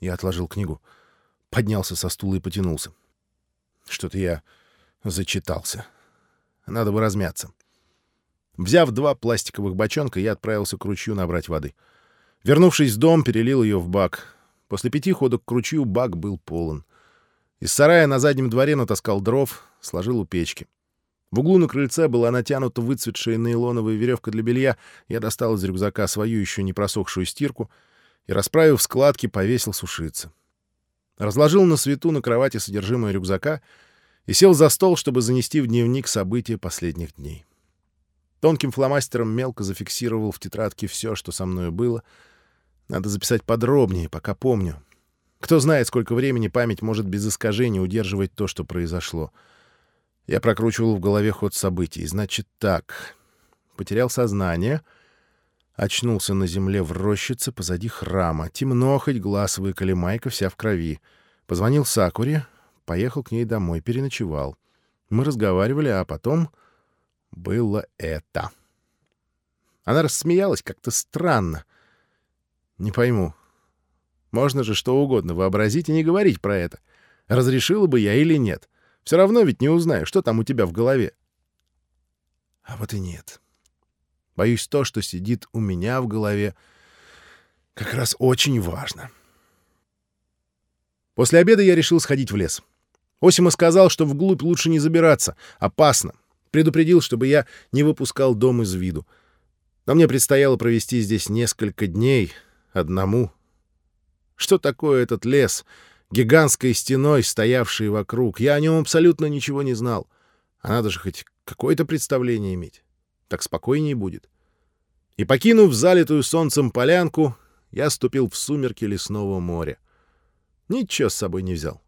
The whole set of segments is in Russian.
Я отложил книгу, поднялся со стула и потянулся. Что-то я зачитался. Надо бы размяться. Взяв два пластиковых бочонка, я отправился к ручью набрать воды. Вернувшись в дом, перелил ее в бак. После пяти ходок к ручью бак был полон. Из сарая на заднем дворе натаскал дров, сложил у печки. В углу на крыльце была натянута выцветшая нейлоновая веревка для белья. Я достал из рюкзака свою еще не просохшую стирку и, расправив складки, повесил сушиться. Разложил на свету на кровати содержимое рюкзака и сел за стол, чтобы занести в дневник события последних дней. Тонким фломастером мелко зафиксировал в тетрадке все, что со мной было. Надо записать подробнее, пока помню. Кто знает, сколько времени память может без искажений удерживать то, что произошло. Я прокручивал в голове ход событий. Значит так. Потерял сознание. Очнулся на земле в рощице позади храма. Темно, хоть глаз выколи, майка вся в крови. Позвонил Сакуре, поехал к ней домой, переночевал. Мы разговаривали, а потом было это. Она рассмеялась как-то странно. Не пойму. Можно же что угодно вообразить и не говорить про это. Разрешила бы я или нет. Все равно ведь не узнаю, что там у тебя в голове. А вот и нет. Боюсь, то, что сидит у меня в голове, как раз очень важно. После обеда я решил сходить в лес. Осима сказал, что вглубь лучше не забираться. Опасно. Предупредил, чтобы я не выпускал дом из виду. Но мне предстояло провести здесь несколько дней одному. Что такое этот лес, гигантской стеной, стоявший вокруг? Я о нем абсолютно ничего не знал. А надо же хоть какое-то представление иметь. Так спокойнее будет. И, покинув залитую солнцем полянку, я ступил в сумерки лесного моря. Ничего с собой не взял.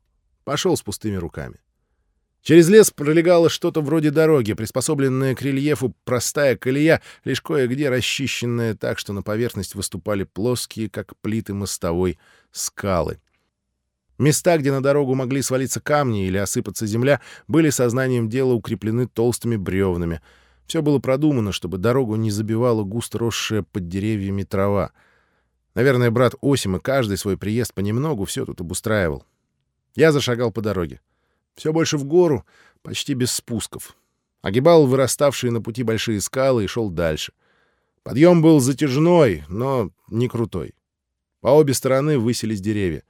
Пошел с пустыми руками. Через лес пролегало что-то вроде дороги, приспособленная к рельефу простая колея, лишь кое-где расчищенная так, что на поверхность выступали плоские, как плиты мостовой, скалы. Места, где на дорогу могли свалиться камни или осыпаться земля, были сознанием дела укреплены толстыми бревнами. Все было продумано, чтобы дорогу не забивала густо росшая под деревьями трава. Наверное, брат Осим каждый свой приезд понемногу все тут обустраивал. Я зашагал по дороге. Все больше в гору, почти без спусков. Огибал выраставшие на пути большие скалы и шел дальше. Подъем был затяжной, но не крутой. По обе стороны высились деревья.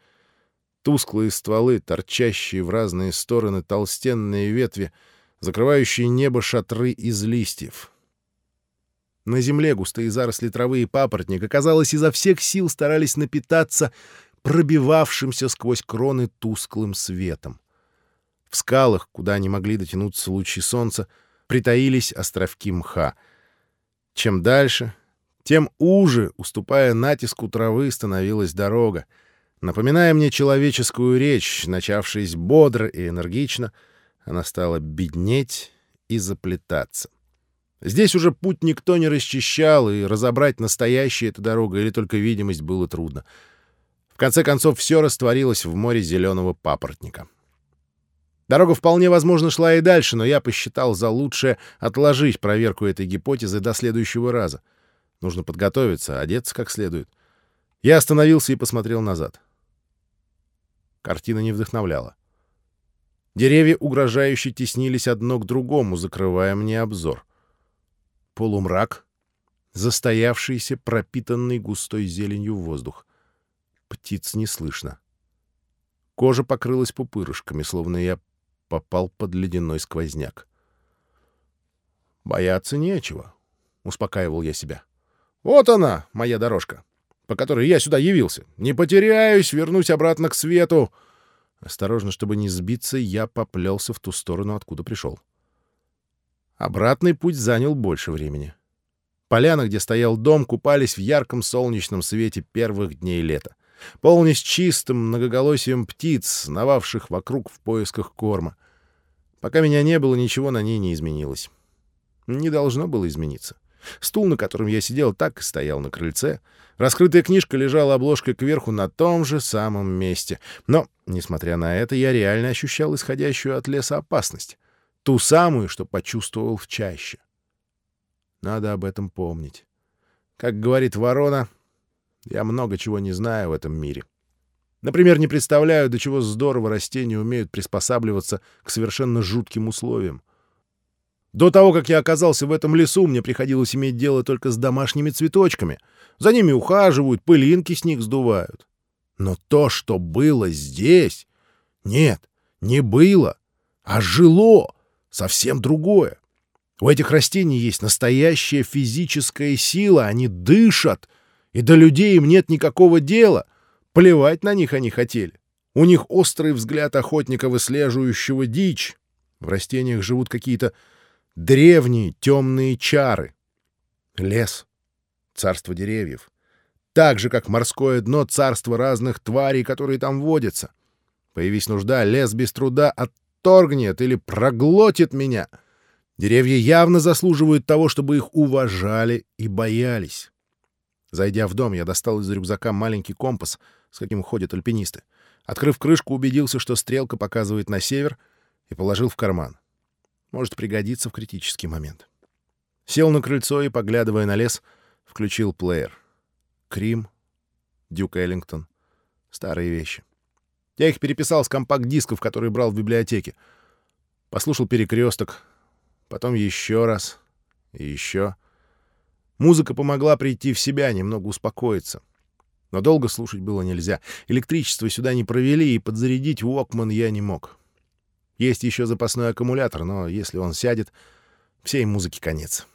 Тусклые стволы, торчащие в разные стороны толстенные ветви, закрывающие небо шатры из листьев. На земле густые заросли травы и папоротник, казалось, изо всех сил старались напитаться пробивавшимся сквозь кроны тусклым светом. В скалах, куда не могли дотянуться лучи солнца, притаились островки мха. Чем дальше, тем уже, уступая натиску травы, становилась дорога. Напоминая мне человеческую речь, начавшись бодро и энергично, она стала беднеть и заплетаться. Здесь уже путь никто не расчищал, и разобрать, настоящая эта дорога или только видимость было трудно. В конце концов, все растворилось в море зеленого папоротника. Дорога вполне возможно шла и дальше, но я посчитал за лучшее отложить проверку этой гипотезы до следующего раза. Нужно подготовиться, одеться как следует. Я остановился и посмотрел назад. Картина не вдохновляла. Деревья угрожающе теснились одно к другому, закрывая мне обзор. Полумрак, застоявшийся, пропитанный густой зеленью воздух. Птиц не слышно. Кожа покрылась пупырышками, словно я попал под ледяной сквозняк. «Бояться нечего», — успокаивал я себя. «Вот она, моя дорожка, по которой я сюда явился. Не потеряюсь, вернусь обратно к свету». Осторожно, чтобы не сбиться, я поплелся в ту сторону, откуда пришел. Обратный путь занял больше времени. Поляна, где стоял дом, купались в ярком солнечном свете первых дней лета полнясь чистым многоголосием птиц, нававших вокруг в поисках корма. Пока меня не было, ничего на ней не изменилось. Не должно было измениться. Стул, на котором я сидел, так и стоял на крыльце. Раскрытая книжка лежала обложкой кверху на том же самом месте. Но, несмотря на это, я реально ощущал исходящую от леса опасность. Ту самую, что почувствовал в чаще. Надо об этом помнить. Как говорит ворона, я много чего не знаю в этом мире. Например, не представляю, до чего здорово растения умеют приспосабливаться к совершенно жутким условиям. До того, как я оказался в этом лесу, мне приходилось иметь дело только с домашними цветочками. За ними ухаживают, пылинки с них сдувают. Но то, что было здесь... Нет, не было, а жило. Совсем другое. У этих растений есть настоящая физическая сила, они дышат, и до людей им нет никакого дела. Плевать на них они хотели. У них острый взгляд охотника, выслеживающего дичь. В растениях живут какие-то древние темные чары. Лес — царство деревьев. Так же, как морское дно — царство разных тварей, которые там водятся. Появись нужда, лес без труда отторгнет или проглотит меня — Деревья явно заслуживают того, чтобы их уважали и боялись. Зайдя в дом, я достал из рюкзака маленький компас, с каким ходят альпинисты. Открыв крышку, убедился, что стрелка показывает на север, и положил в карман. Может пригодиться в критический момент. Сел на крыльцо и, поглядывая на лес, включил плеер. Крим, Дюк Эллингтон. Старые вещи. Я их переписал с компакт-дисков, которые брал в библиотеке. Послушал перекресток, потом еще раз и еще. Музыка помогла прийти в себя, немного успокоиться. Но долго слушать было нельзя. Электричество сюда не провели, и подзарядить Уокман я не мог. Есть еще запасной аккумулятор, но если он сядет, всей музыке конец.